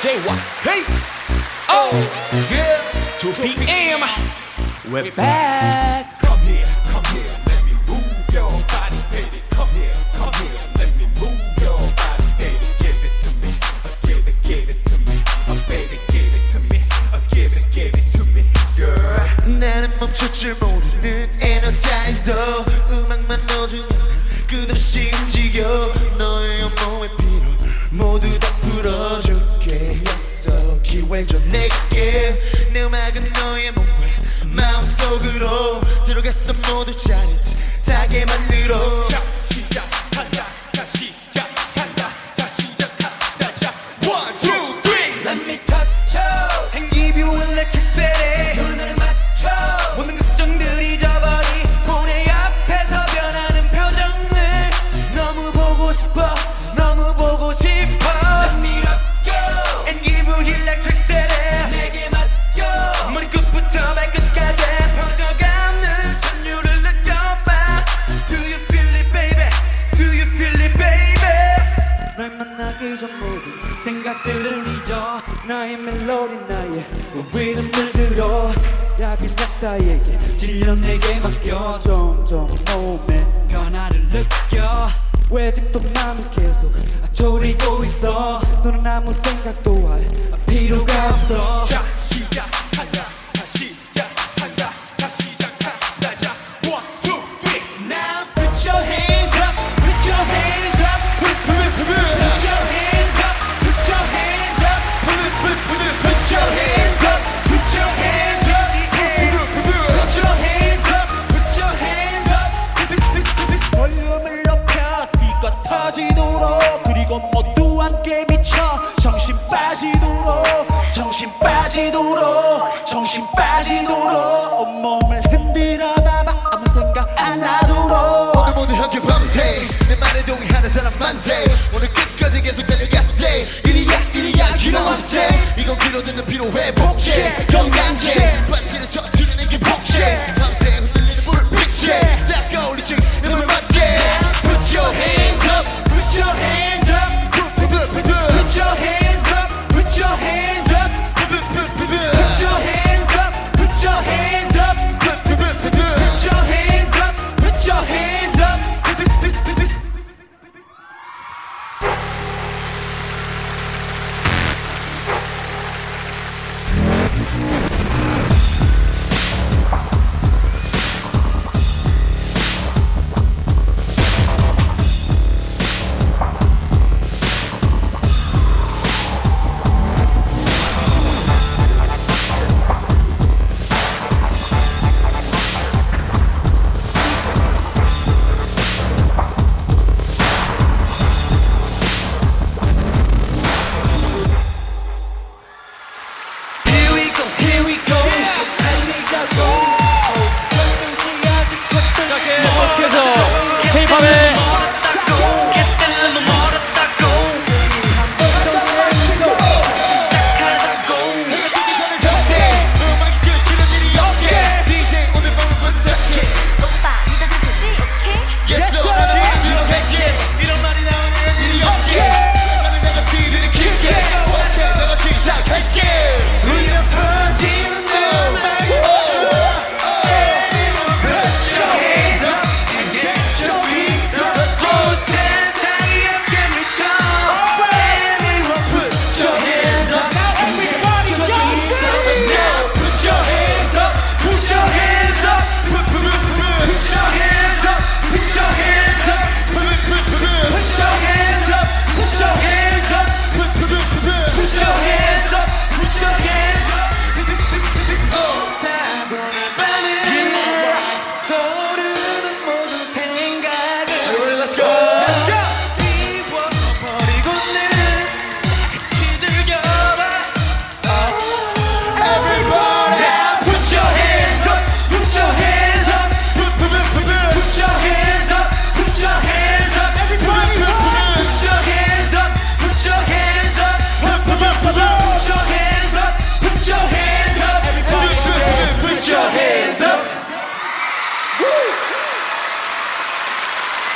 JY. Hey, oh, yeah. 2 p.m. We're back. Come here, come here, let me move your body, baby. Come here, come here, let me move your body, baby. Give it to me, uh, give it, give it to me, uh, baby. Give it to me, uh, give it, give it to me, girl. 나는 멈출 줄 모르는 에너자이저 줘. 내게 내 음악은 너의 몸과 마음속으로 들어갔어. 모두 짜릿하게 만들어 나의 멜로디 나의 리듬을 들어 약은 약사에게 진료 내게 맡겨. 점점 몸에 변화를 느껴. 왜 아직도 맘을 계속 졸이고 있어. 너는 아무 생각도 할 필요가 없어 터지도록 그리고 모두 함께 미쳐 정신 빠지도록 정신 빠지도록 정신 빠지도록. 온몸을 흔들어 봐봐. 아무 생각 안 하도록. 오늘 모두 함께 밤새 내 말에 동의하는 사람 만세. 오늘 끝까지 계속 달려갔세. 이리야 이리야 기노함세. 이건 귀로 듣는 피로 회복제 건강제. 반지를 저지르는 게 복제. 밤새 흔들리는 불빛에